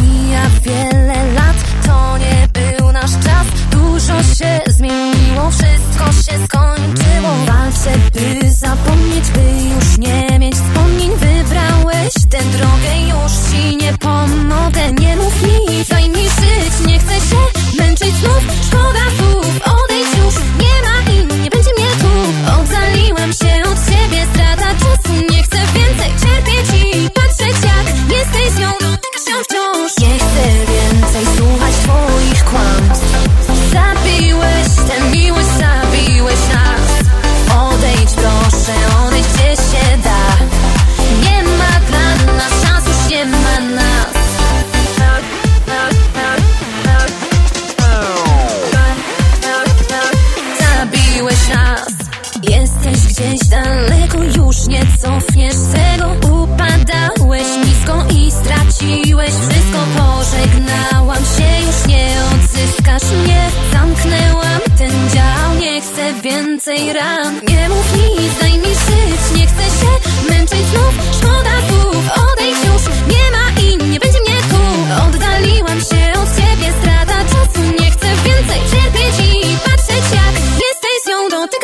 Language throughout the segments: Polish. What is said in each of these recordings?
Mija wiele lat, to nie był nasz czas. Dużo się zmieniło, wszystko się skończyło. Walczę, by zapomnieć, by już nie mieć wspomnień. Wybrałeś tę drogę, już ci nie pomogę. Nie mów mi, daj mi żyć, nie chcę się męczyć znów Zabiłeś nas. Jesteś gdzieś daleko, już nie cofniesz tego. Upadałeś nisko i straciłeś wszystko. Pożegnałam się, już nie odzyskasz mnie. Zamknęłam ten dział, nie chcę więcej ran Nie mów nic,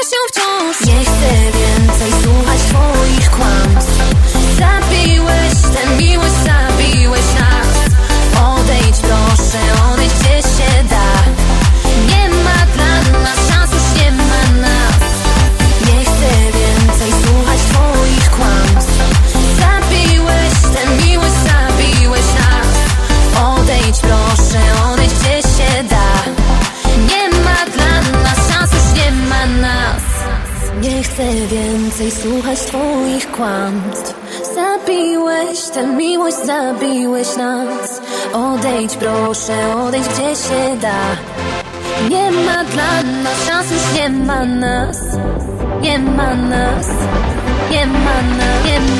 胸中。Nie chcę więcej słuchać twoich kłamstw. Zabiłeś tę miłość, zabiłeś nas. Odejdź proszę, odejdź gdzie się da. Nie ma dla nas szans, już nie ma nas. Nie ma nas Nie ma nas, nie ma nas,